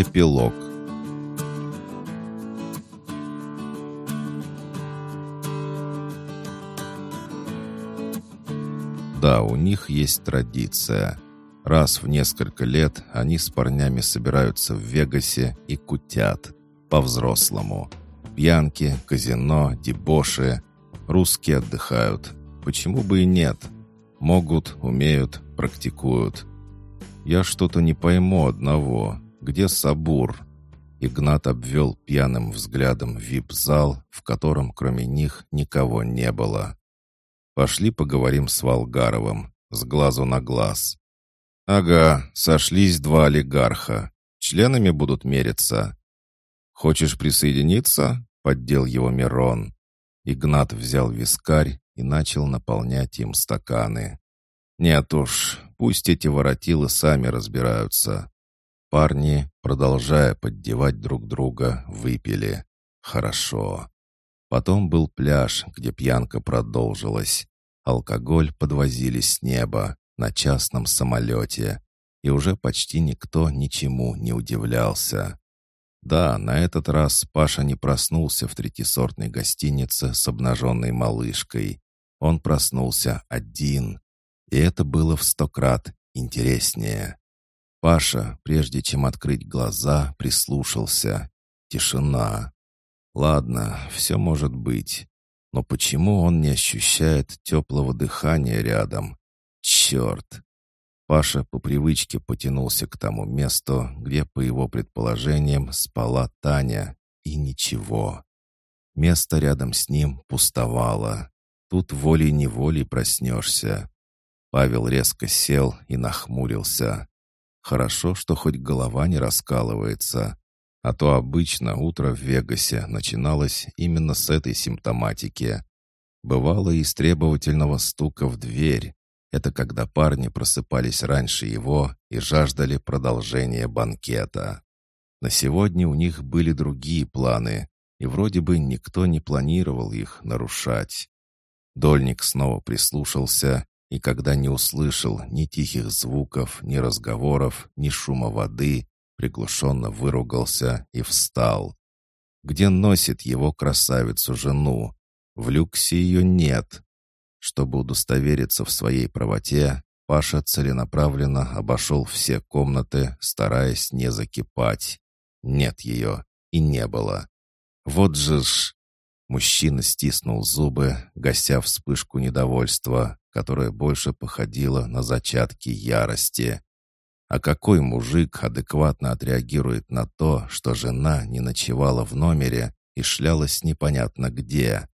Эпилог Да, у них есть традиция. Раз в несколько лет они с парнями собираются в Вегасе и кутят. По-взрослому. Пьянки, казино, дебоши. Русские отдыхают. Почему бы и нет? Могут, умеют, практикуют. Я что-то не пойму одного. Где Сабур? Игнат обвел пьяным взглядом вип-зал, в котором кроме них никого не было. Пошли поговорим с Волгаровым, с глазу на глаз. Ага, сошлись два олигарха. Членами будут мериться. Хочешь присоединиться? Поддел его Мирон. Игнат взял вискарь и начал наполнять им стаканы. «Нет уж, пусть эти воротилы сами разбираются». Парни, продолжая поддевать друг друга, выпили. Хорошо. Потом был пляж, где пьянка продолжилась. Алкоголь подвозили с неба на частном самолете, и уже почти никто ничему не удивлялся. Да, на этот раз Паша не проснулся в третисортной гостинице с обнаженной малышкой. Он проснулся один. И это было в сто крат интереснее. Паша, прежде чем открыть глаза, прислушался. Тишина. Ладно, все может быть. Но почему он не ощущает теплого дыхания рядом? Черт! Паша по привычке потянулся к тому месту, где, по его предположениям, спала Таня. И ничего. Место рядом с ним пустовало. Тут волей-неволей проснешься. Павел резко сел и нахмурился. Хорошо, что хоть голова не раскалывается. А то обычно утро в Вегасе начиналось именно с этой симптоматики. Бывало и с требовательного стука в дверь. Это когда парни просыпались раньше его и жаждали продолжения банкета. На сегодня у них были другие планы, и вроде бы никто не планировал их нарушать. Дольник снова прислушался, и когда не услышал ни тихих звуков, ни разговоров, ни шума воды, приглушенно выругался и встал. Где носит его красавицу-жену? В люксе ее нет. Чтобы удостовериться в своей правоте, Паша целенаправленно обошел все комнаты, стараясь не закипать. Нет ее и не было. Вот же ж... Мужчина стиснул зубы, гася вспышку недовольства, которая больше походила на зачатки ярости. А какой мужик адекватно отреагирует на то, что жена не ночевала в номере и шлялась непонятно где?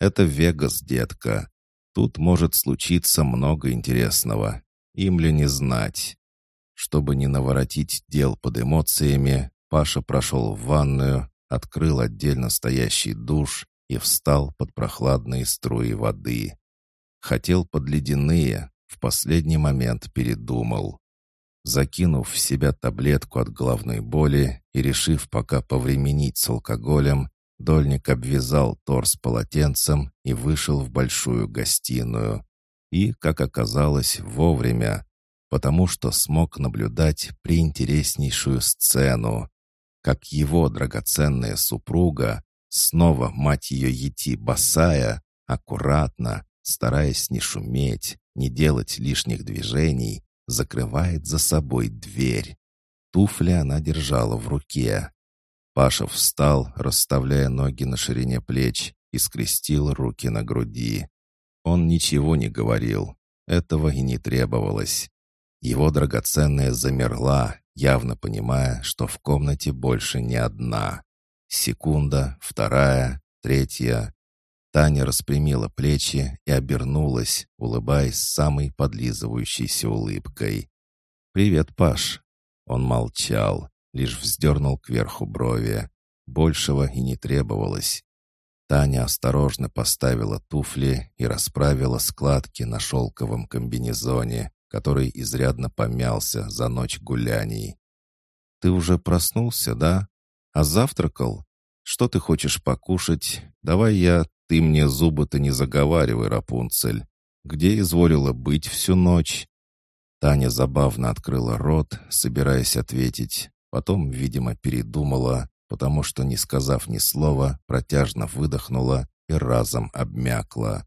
Это Вегас, детка. Тут может случиться много интересного. Им ли не знать? Чтобы не наворотить дел под эмоциями, Паша прошел в ванную, открыл отдельно стоящий душ и встал под прохладные струи воды. Хотел под ледяные, в последний момент передумал. Закинув в себя таблетку от головной боли и решив пока повременить с алкоголем, Дольник обвязал торс полотенцем и вышел в большую гостиную. И, как оказалось, вовремя, потому что смог наблюдать приинтереснейшую сцену, как его драгоценная супруга, снова мать ее ети босая, аккуратно, стараясь не шуметь, не делать лишних движений, закрывает за собой дверь. Туфли она держала в руке. Паша встал, расставляя ноги на ширине плеч и скрестил руки на груди. Он ничего не говорил. Этого и не требовалось. Его драгоценная замерла, явно понимая, что в комнате больше не одна. Секунда, вторая, третья. Таня распрямила плечи и обернулась, улыбаясь самой подлизывающейся улыбкой. «Привет, Паш!» Он молчал, лишь вздернул кверху брови. Большего и не требовалось. Таня осторожно поставила туфли и расправила складки на шелковом комбинезоне, который изрядно помялся за ночь гуляний. «Ты уже проснулся, да? А завтракал? Что ты хочешь покушать? Давай я... Ты мне зубы-то не заговаривай, Рапунцель. Где изволила быть всю ночь?» Таня забавно открыла рот, собираясь ответить, потом, видимо, передумала, потому что, не сказав ни слова, протяжно выдохнула и разом обмякла.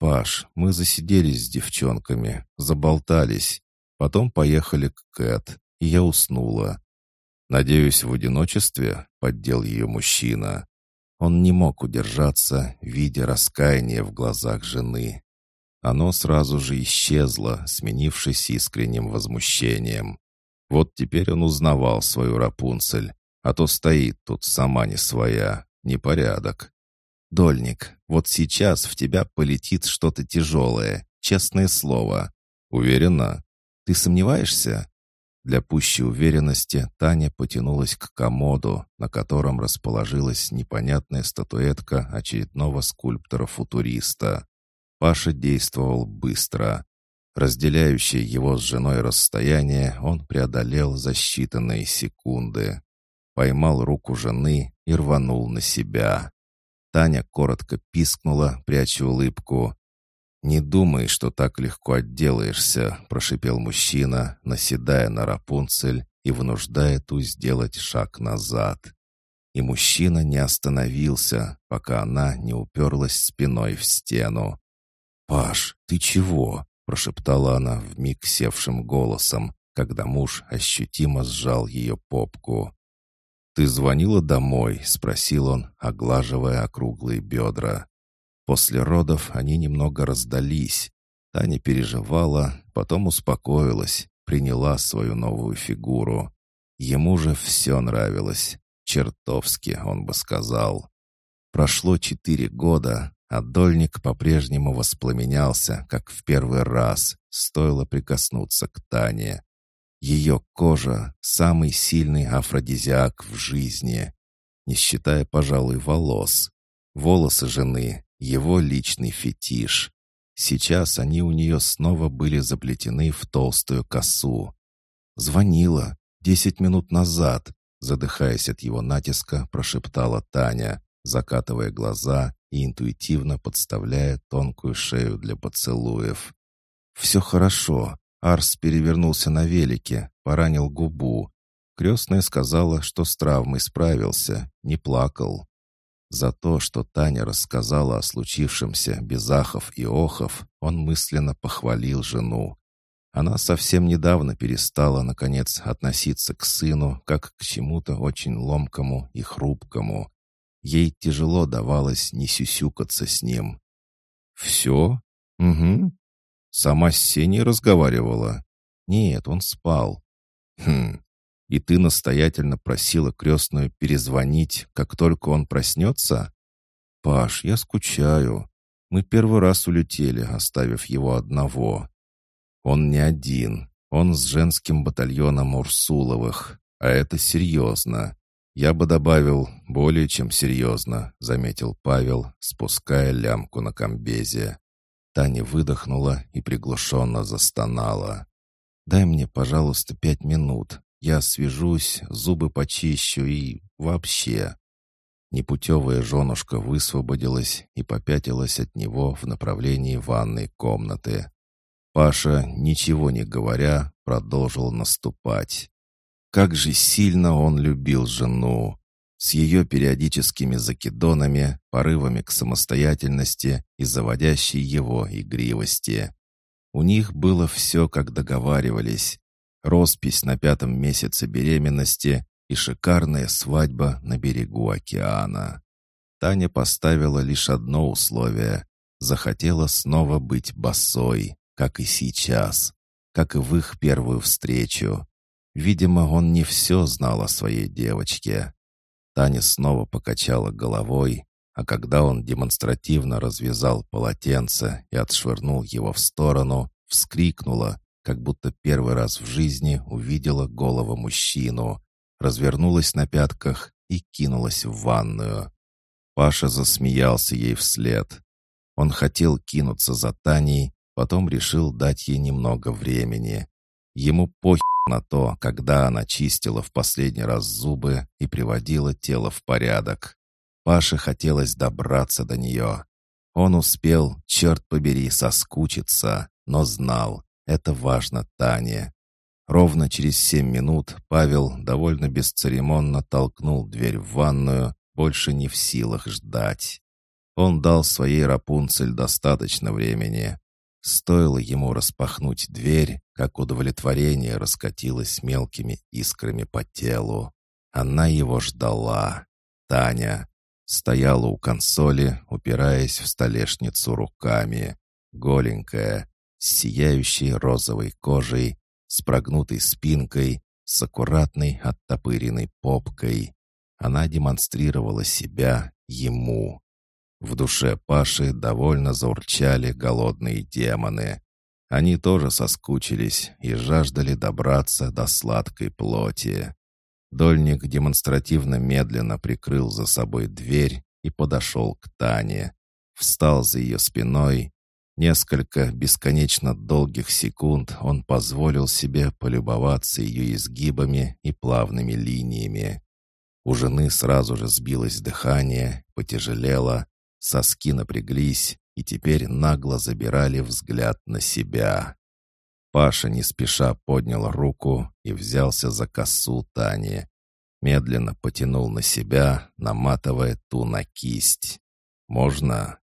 «Паш, мы засиделись с девчонками, заболтались. Потом поехали к Кэт, и я уснула. «Надеюсь, в одиночестве?» — поддел ее мужчина. Он не мог удержаться, видя раскаяние в глазах жены. Оно сразу же исчезло, сменившись искренним возмущением. Вот теперь он узнавал свою Рапунцель, а то стоит тут сама не своя, непорядок. «Дольник, вот сейчас в тебя полетит что-то тяжелое, честное слово. Уверена? Ты сомневаешься?» Для пущей уверенности Таня потянулась к комоду, на котором расположилась непонятная статуэтка очередного скульптора-футуриста. Паша действовал быстро. Разделяющее его с женой расстояние он преодолел за считанные секунды. Поймал руку жены и рванул на себя. Таня коротко пискнула, пряча улыбку, «Не думай, что так легко отделаешься», — прошипел мужчина, наседая на Рапунцель и вынуждая ту сделать шаг назад. И мужчина не остановился, пока она не уперлась спиной в стену. «Паш, ты чего?» — прошептала она вмиг севшим голосом, когда муж ощутимо сжал ее попку. «Ты звонила домой?» — спросил он, оглаживая округлые бедра. После родов они немного раздались. Таня переживала, потом успокоилась, приняла свою новую фигуру. Ему же все нравилось. Чертовски, он бы сказал. Прошло четыре года, а дольник по-прежнему воспламенялся, как в первый раз, стоило прикоснуться к Тане. Ее кожа — самый сильный афродизиак в жизни, не считая, пожалуй, волос. Волосы жены его личный фетиш. Сейчас они у нее снова были заплетены в толстую косу. «Звонила. Десять минут назад», задыхаясь от его натиска, прошептала Таня, закатывая глаза и интуитивно подставляя тонкую шею для поцелуев. «Все хорошо. Арс перевернулся на велике, поранил губу. Крестная сказала, что с травмой справился, не плакал. За то, что Таня рассказала о случившемся без ахов и охов, он мысленно похвалил жену. Она совсем недавно перестала, наконец, относиться к сыну как к чему-то очень ломкому и хрупкому. Ей тяжело давалось не сюсюкаться с ним. «Все? Угу. Сама с Сеней разговаривала?» «Нет, он спал». «Хм, и ты настоятельно просила крестную перезвонить, как только он проснется? Паш, я скучаю. Мы первый раз улетели, оставив его одного. Он не один. Он с женским батальоном Урсуловых. А это серьезно. Я бы добавил, более чем серьезно, заметил Павел, спуская лямку на комбезе. Таня выдохнула и приглушенно застонала. «Дай мне, пожалуйста, пять минут. Я свяжусь, зубы почищу и вообще. Непутевая женушка высвободилась и попятилась от него в направлении ванной комнаты. Паша, ничего не говоря, продолжил наступать. Как же сильно он любил жену! С ее периодическими закидонами, порывами к самостоятельности и заводящей его игривости. У них было все, как договаривались, роспись на пятом месяце беременности и шикарная свадьба на берегу океана. Таня поставила лишь одно условие. Захотела снова быть босой, как и сейчас, как и в их первую встречу. Видимо, он не все знал о своей девочке. Таня снова покачала головой, а когда он демонстративно развязал полотенце и отшвырнул его в сторону, вскрикнула, как будто первый раз в жизни увидела голого мужчину, развернулась на пятках и кинулась в ванную. Паша засмеялся ей вслед. Он хотел кинуться за Таней, потом решил дать ей немного времени. Ему похер на то, когда она чистила в последний раз зубы и приводила тело в порядок. Паше хотелось добраться до нее. Он успел, черт побери, соскучиться, но знал, это важно Тане. Ровно через семь минут Павел довольно бесцеремонно толкнул дверь в ванную, больше не в силах ждать. Он дал своей Рапунцель достаточно времени. Стоило ему распахнуть дверь, как удовлетворение раскатилось мелкими искрами по телу. Она его ждала. Таня стояла у консоли, упираясь в столешницу руками. Голенькая, с сияющей розовой кожей, с прогнутой спинкой, с аккуратной оттопыренной попкой. Она демонстрировала себя ему. В душе Паши довольно заурчали голодные демоны. Они тоже соскучились и жаждали добраться до сладкой плоти. Дольник демонстративно медленно прикрыл за собой дверь и подошел к Тане. Встал за ее спиной Несколько бесконечно долгих секунд он позволил себе полюбоваться ее изгибами и плавными линиями. У жены сразу же сбилось дыхание, потяжелело, соски напряглись и теперь нагло забирали взгляд на себя. Паша не спеша поднял руку и взялся за косу Тани. Медленно потянул на себя, наматывая ту на кисть. «Можно?»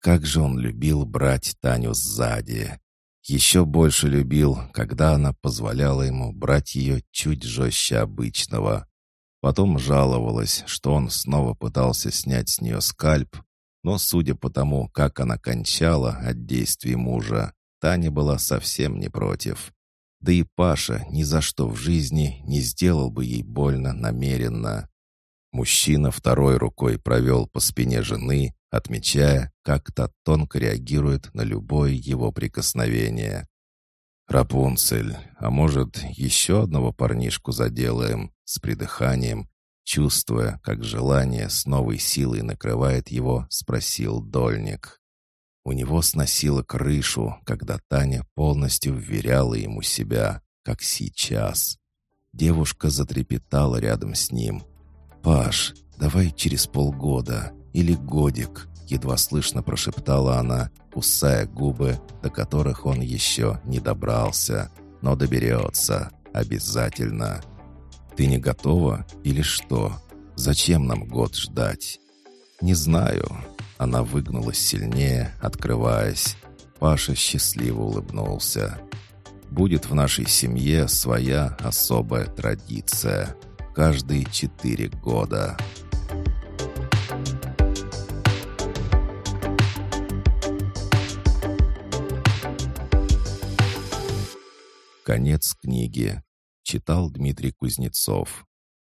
Как же он любил брать Таню сзади. Еще больше любил, когда она позволяла ему брать ее чуть жестче обычного. Потом жаловалась, что он снова пытался снять с нее скальп, но, судя по тому, как она кончала от действий мужа, Таня была совсем не против. Да и Паша ни за что в жизни не сделал бы ей больно намеренно. Мужчина второй рукой провел по спине жены, отмечая, как та тонко реагирует на любое его прикосновение. «Рапунцель, а может, еще одного парнишку заделаем?» С придыханием, чувствуя, как желание с новой силой накрывает его, спросил Дольник. У него сносило крышу, когда Таня полностью вверяла ему себя, как сейчас. Девушка затрепетала рядом с ним. «Паш, давай через полгода или годик», — едва слышно прошептала она, кусая губы, до которых он еще не добрался. «Но доберется. Обязательно». «Ты не готова или что? Зачем нам год ждать?» «Не знаю». Она выгнулась сильнее, открываясь. Паша счастливо улыбнулся. «Будет в нашей семье своя особая традиция. Каждые четыре года». Конец книги. Читал Дмитрий Кузнецов.